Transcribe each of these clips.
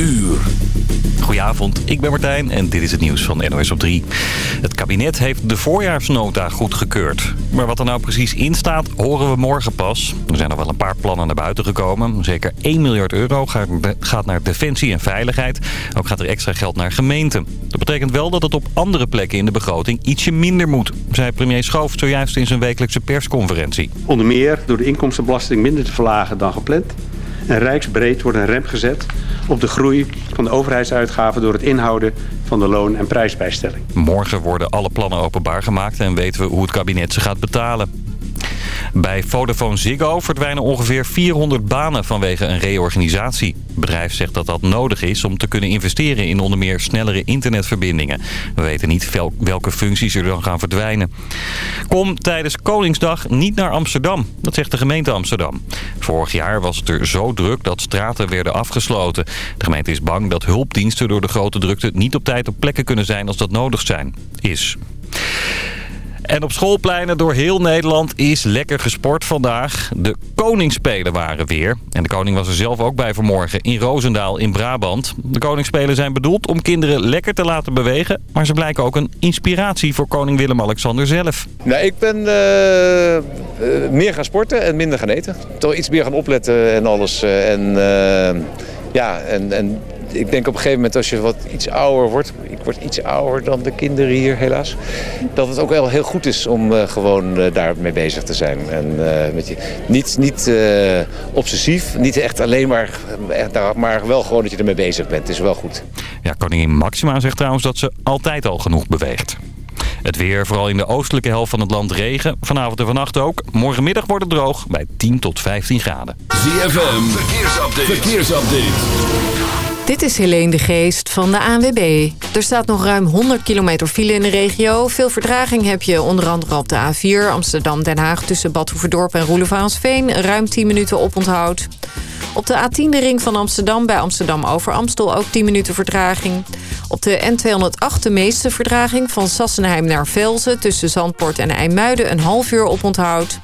uur. Goedenavond, ik ben Martijn en dit is het nieuws van NOS op 3. Het kabinet heeft de voorjaarsnota goedgekeurd. Maar wat er nou precies in staat, horen we morgen pas. Er zijn nog wel een paar plannen naar buiten gekomen. Zeker 1 miljard euro gaat naar defensie en veiligheid. Ook gaat er extra geld naar gemeenten. Dat betekent wel dat het op andere plekken in de begroting ietsje minder moet, zei premier Schoof zojuist in zijn wekelijkse persconferentie. Onder meer door de inkomstenbelasting minder te verlagen dan gepland en rijksbreed wordt een rem gezet op de groei van de overheidsuitgaven door het inhouden van de loon- en prijsbijstelling. Morgen worden alle plannen openbaar gemaakt en weten we hoe het kabinet ze gaat betalen. Bij Vodafone Ziggo verdwijnen ongeveer 400 banen vanwege een reorganisatie. Het bedrijf zegt dat dat nodig is om te kunnen investeren in onder meer snellere internetverbindingen. We weten niet welke functies er dan gaan verdwijnen. Kom tijdens Koningsdag niet naar Amsterdam. Dat zegt de gemeente Amsterdam. Vorig jaar was het er zo druk dat straten werden afgesloten. De gemeente is bang dat hulpdiensten door de grote drukte niet op tijd op plekken kunnen zijn als dat nodig zijn. Is. En op schoolpleinen door heel Nederland is lekker gesport vandaag. De koningsspelen waren weer. En de koning was er zelf ook bij vanmorgen in Roosendaal in Brabant. De koningsspelen zijn bedoeld om kinderen lekker te laten bewegen. Maar ze blijken ook een inspiratie voor koning Willem-Alexander zelf. Nou, ik ben uh, uh, meer gaan sporten en minder gaan eten. Toch iets meer gaan opletten en alles. Uh, en ja, en, en ik denk op een gegeven moment als je wat iets ouder wordt... ik word iets ouder dan de kinderen hier helaas... dat het ook wel heel goed is om uh, gewoon uh, daarmee bezig te zijn. En uh, met je, niet, niet obsessief, niet echt alleen maar... maar wel gewoon dat je ermee bezig bent. Het is wel goed. Ja, koningin Maxima zegt trouwens dat ze altijd al genoeg beweegt. Het weer, vooral in de oostelijke helft van het land regen. Vanavond en vannacht ook. Morgenmiddag wordt het droog bij 10 tot 15 graden. ZFM, verkeersupdate. verkeersupdate. Dit is Helene de Geest van de ANWB. Er staat nog ruim 100 kilometer file in de regio. Veel verdraging heb je onder andere op de A4 Amsterdam-Den Haag... tussen Bad Hoeverdorp en Roelevarensveen. Ruim 10 minuten oponthoud. Op de A10 de ring van Amsterdam bij Amsterdam over Amstel ook 10 minuten vertraging. Op de N208 de meeste vertraging van Sassenheim naar Velzen... tussen Zandpoort en IJmuiden een half uur oponthoud.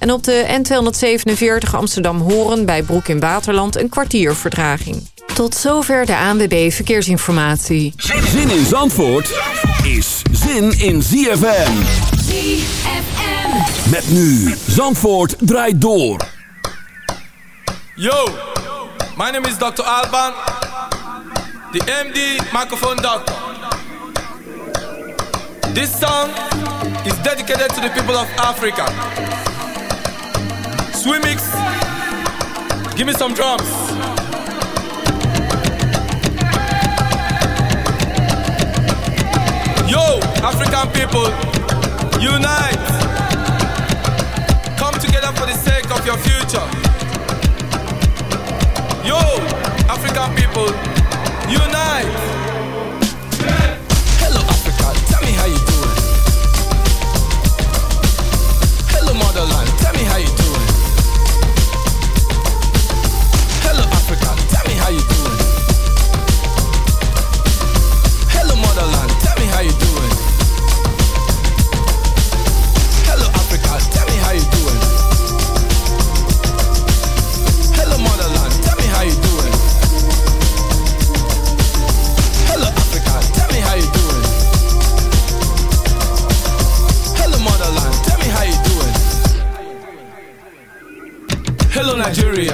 En op de N247 Amsterdam-Horen bij Broek in Waterland een kwartier vertraging. Tot zover de ANWB Verkeersinformatie. Zin in Zandvoort is zin in ZFM. ZFM. Met nu Zandvoort draait door. Yo, my name is Dr. Alban. The MD microphone doctor. This song is dedicated to the people of Africa. Swimmix, give me some drums. Yo, African people, unite. Come together for the sake of your future. Yo, African people, unite. Hello, Africa, tell me how you doing. Hello, motherland,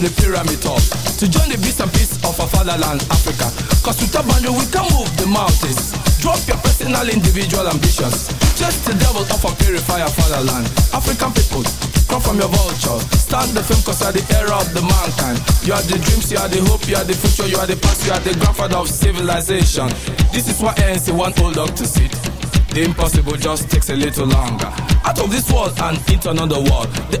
The pyramid top to join the beast and peace of our fatherland, Africa. Cause a boundary we can move the mountains. Drop your personal, individual ambitions. Just the devil of a purifier fatherland. African people, come from your vulture. Start the film cause you are the era of the mankind. You are the dreams, you are the hope, you are the future, you are the past, you are the grandfather of civilization. This is what ANC want old dog to sit. The impossible just takes a little longer. Out of this world and into another world. The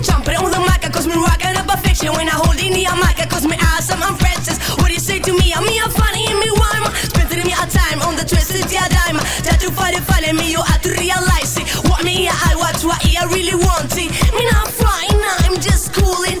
Jumping on the mic, cause me rocking up a fiction. When I hold in the mic, cause me awesome, I'm Francis. What do you say to me? I'm me, I'm funny, and me rhyme. Spending me a time on the twisted yeah dime. That you find it funny, me, you have to realize it. What me, I watch, what I really want it. Me not flying, I'm just cooling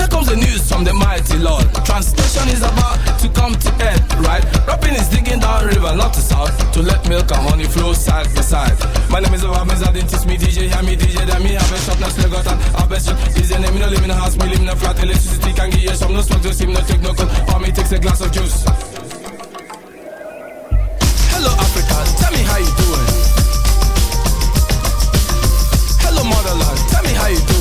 Here comes the news from the mighty Lord. Translation is about to come to end, right? Rapping is digging down river, not to south, to let milk and honey flow side by side. My name is Obamiz, I teach me DJ, hear me DJ, then me have a shop, now still got an abyss. Is your name, me no live in a house, me live in a flat, electricity can give you some, no smoke, just him, no take no cold, or me takes a glass of juice. Hello Africa, tell me how you doing. Hello motherland, tell me how you doing.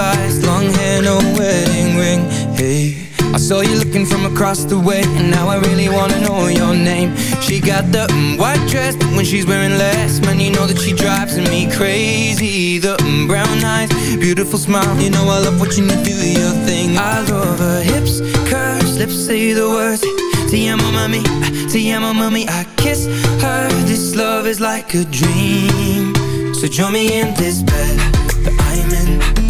Thighs, long hair, no wedding ring. Hey, I saw you looking from across the way, and now I really wanna know your name. She got the mm, white dress, but when she's wearing less, man, you know that she drives me crazy. The mm, brown eyes, beautiful smile, you know I love watching you do your thing. I love her hips, curves, lips say the words. Te amo, mami, te amo, mami. I kiss her. This love is like a dream. So join me in this bed I'm in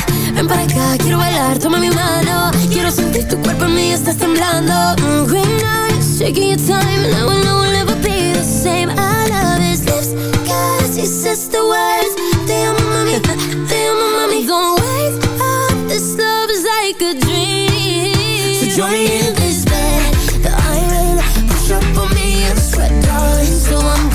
ven para acá, quiero bailar, toma mi mano. Quiero sentir tu cuerpo en mí, estás temblando. Mm, green eyes, taking your time, and I will know we'll never be the same. I love his lips, cause he says the words. Te amo, mami, te amo, mami. Don't wake up, this love is like a dream. So join me in this bed that I'm in. Push up on me and sweat, darling. So I'm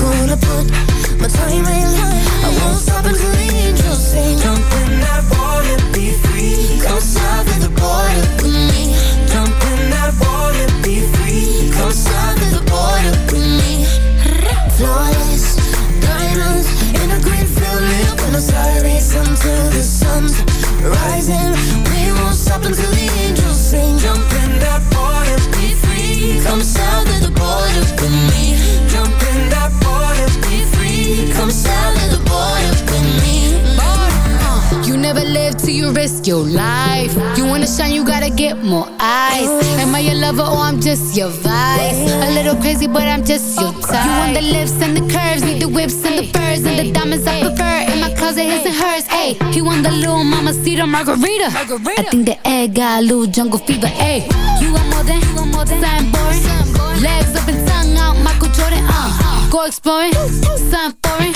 he want the little mama cedar margarita. I think the egg got a little jungle fever. Ayy, you want more than, you want more than something boring. Legs up and tongue out, Michael Jordan. Uh, go exploring, something foreign.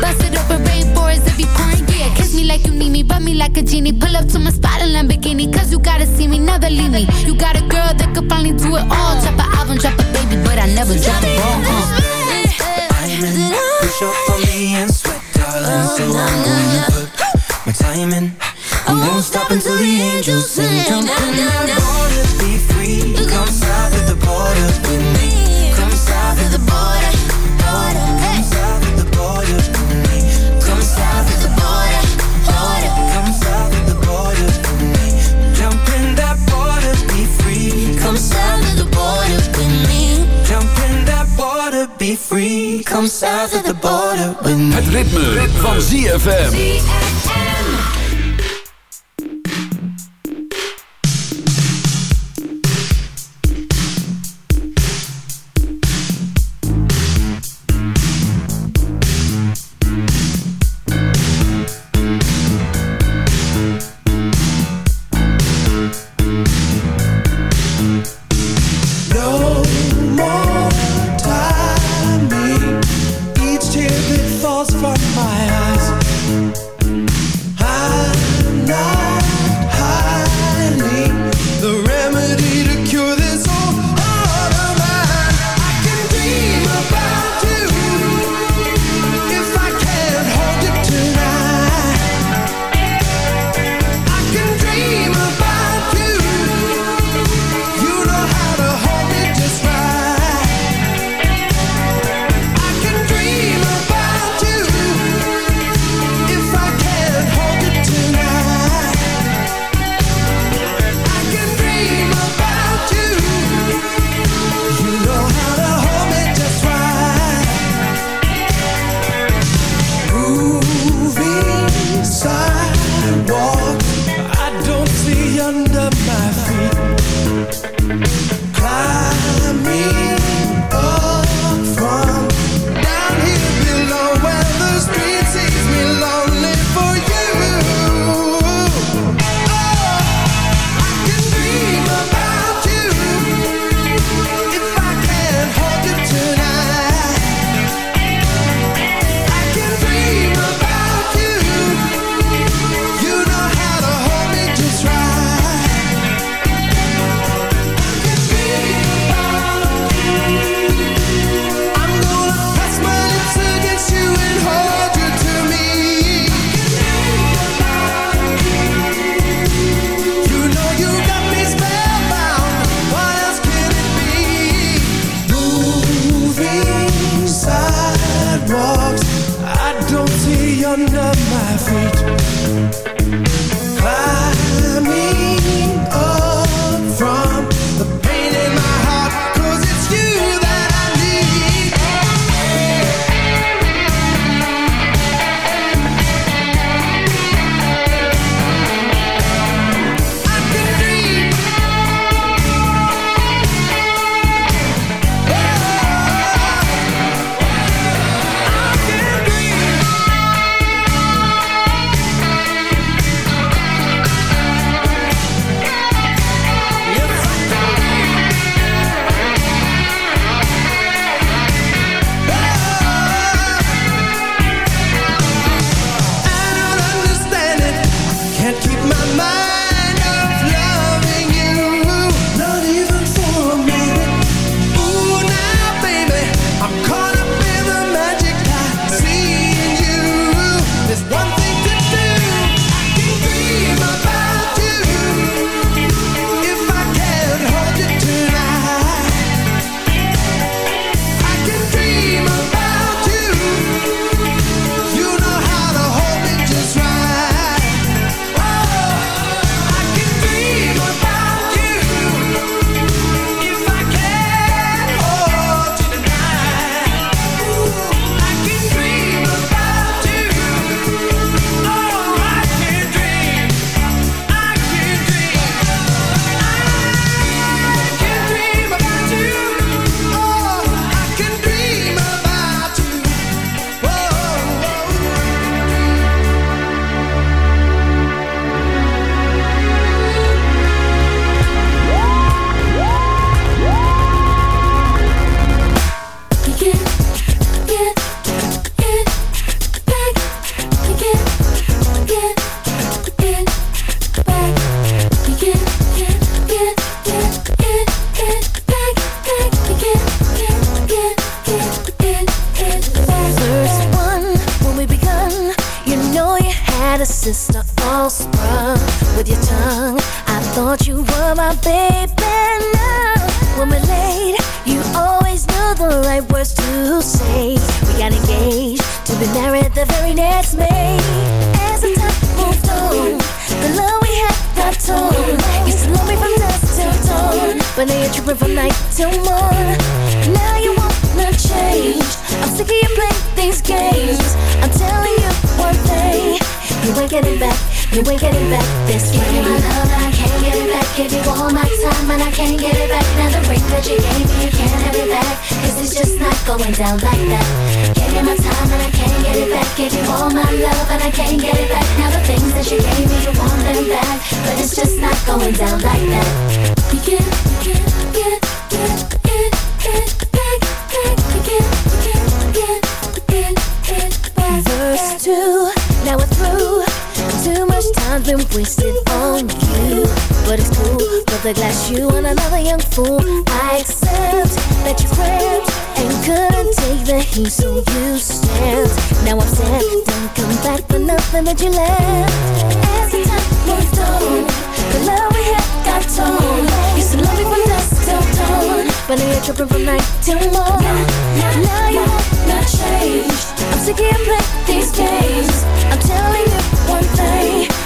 Bust it open, rainforest if you pouring. Yeah, kiss me like you need me, rub me like a genie. Pull up to my spot in Lamborghini, cause you gotta see me, never leave me. You got a girl that could finally do it all. Drop an album, drop a baby, but I never drop a ball. Uh. Diamond, push up on me and sweat, darling. So I'm gonna put my time in. I won't stop until the angels sing. Jump in that water, be free. Come south of the border with me. Come south of the border, border. Come south of the border with me. Come south of the border, border. Come south of the border with me. Jump in that water, be free. Come south of the border with me. Jump in that water, be free. Come south of the border with me. Het ritme, ritme. van ZFM. You. Now I'm sad, don't come back for nothing that you left. As the time moved on, the love we had got torn. Used to love me from dusk till dawn, but now you're tripping from night till morn. Now you wanna change. I'm sick of playing these games. I'm telling you one thing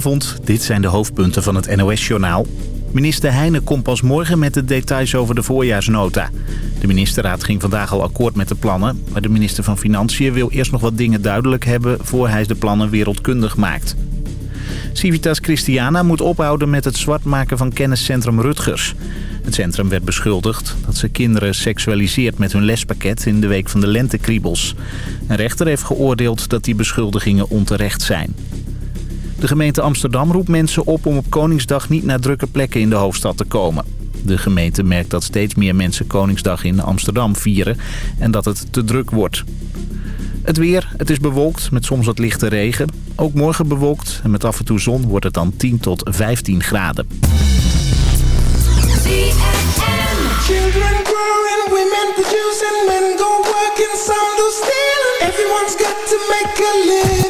Goedenavond, dit zijn de hoofdpunten van het NOS-journaal. Minister Heijnen komt pas morgen met de details over de voorjaarsnota. De ministerraad ging vandaag al akkoord met de plannen... maar de minister van Financiën wil eerst nog wat dingen duidelijk hebben... voor hij de plannen wereldkundig maakt. Civitas Christiana moet ophouden met het zwart maken van kenniscentrum Rutgers. Het centrum werd beschuldigd dat ze kinderen seksualiseert met hun lespakket in de week van de lentekriebels. Een rechter heeft geoordeeld dat die beschuldigingen onterecht zijn. De gemeente Amsterdam roept mensen op om op Koningsdag niet naar drukke plekken in de hoofdstad te komen. De gemeente merkt dat steeds meer mensen Koningsdag in Amsterdam vieren en dat het te druk wordt. Het weer, het is bewolkt met soms wat lichte regen. Ook morgen bewolkt en met af en toe zon wordt het dan 10 tot 15 graden. Everyone's got to make a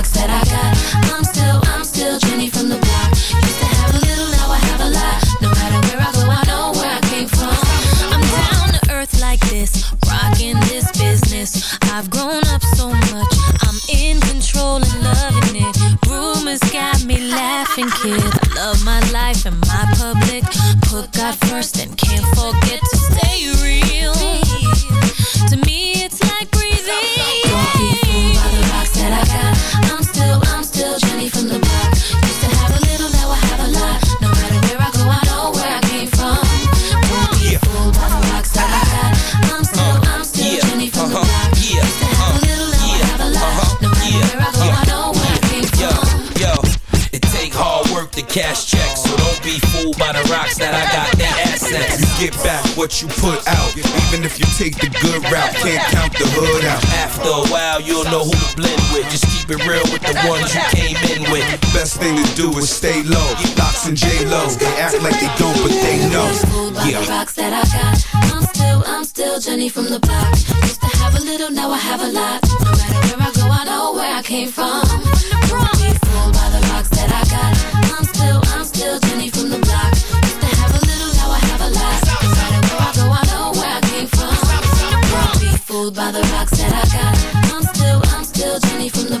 cash checks, so don't be fooled by the rocks that I got. They assets. You get back what you put out. Even if you take the good route, can't count the hood out. After a while, you'll know who to blend with. Just keep it real with the ones you came in with. Best thing to do is stay low. Lox and J Lo, they act like they don't, but they know. Yeah. rocks that I got. I'm still, I'm still Jenny from the block. Used to have a little, now I have a lot. No matter where I go, I know where I came from. Be fooled by the rocks that I got. I'm still, I'm still Jenny from the block. Used to have a little, now I have a lot. No matter where I go, I know where I came from. Be fooled by the rocks that I got. I'm still, I'm still Jenny from the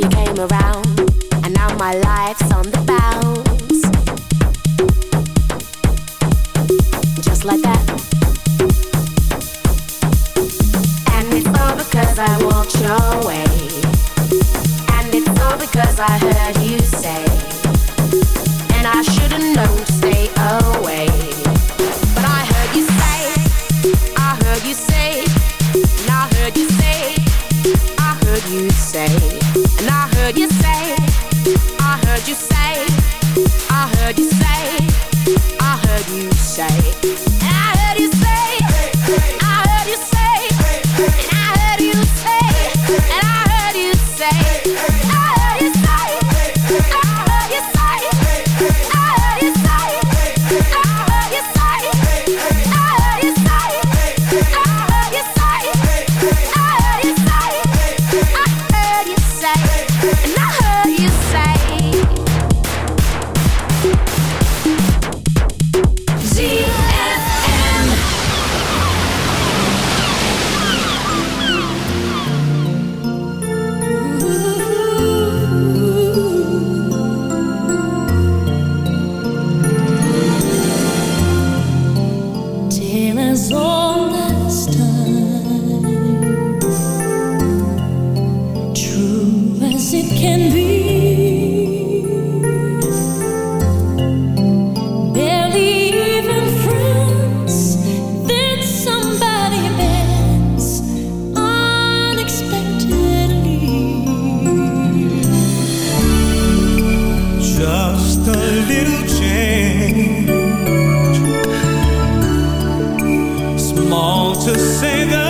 you came around, and now my life's on the bounce. Just like that. And it's all because I walked your way. And it's all because I heard you say. And I should've known heard you say, I heard you say, to say the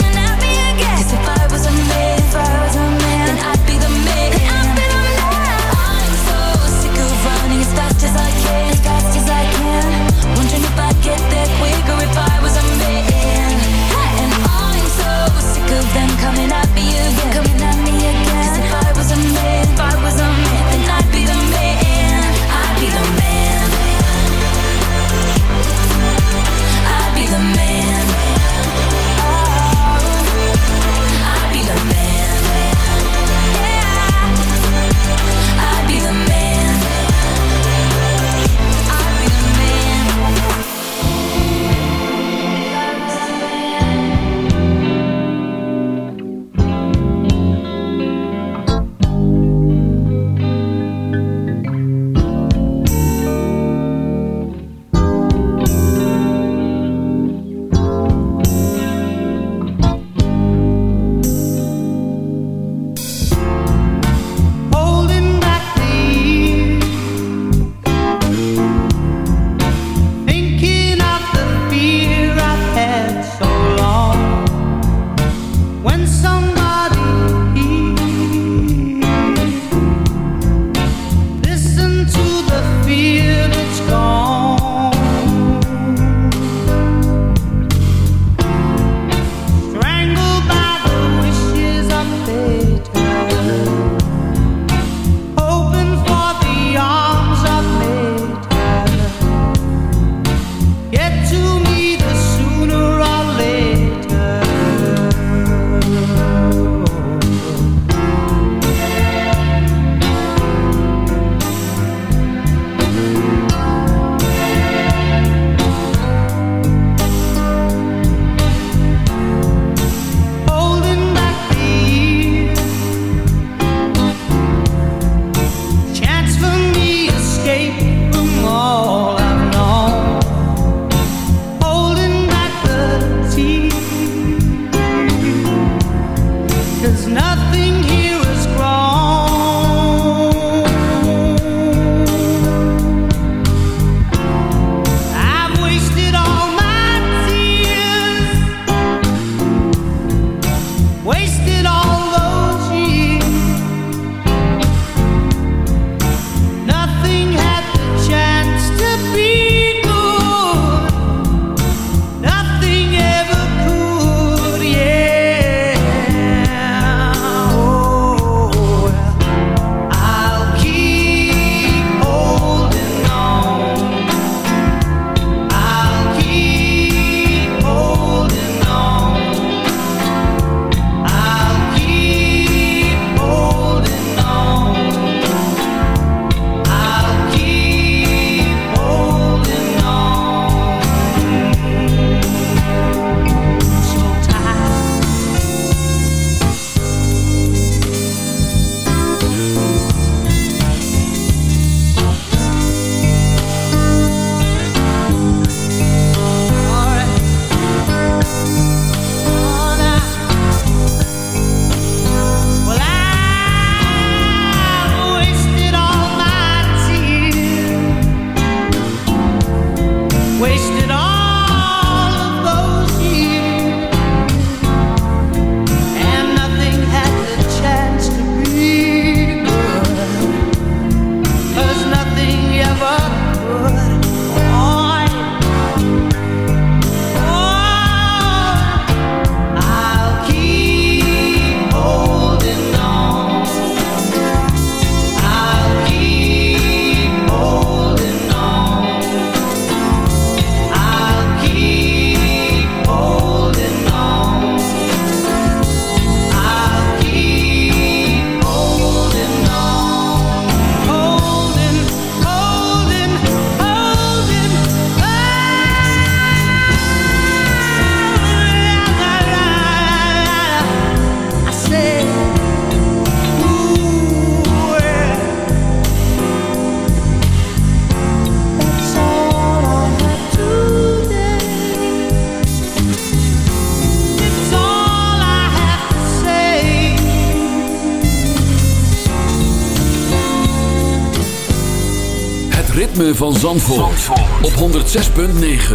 Van Zandvoort, op 106.9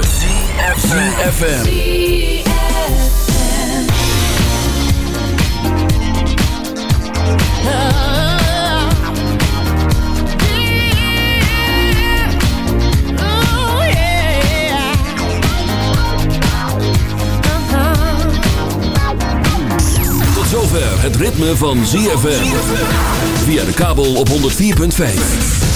CFFM Tot zover het ritme van ZFM. Via de kabel op 104.5.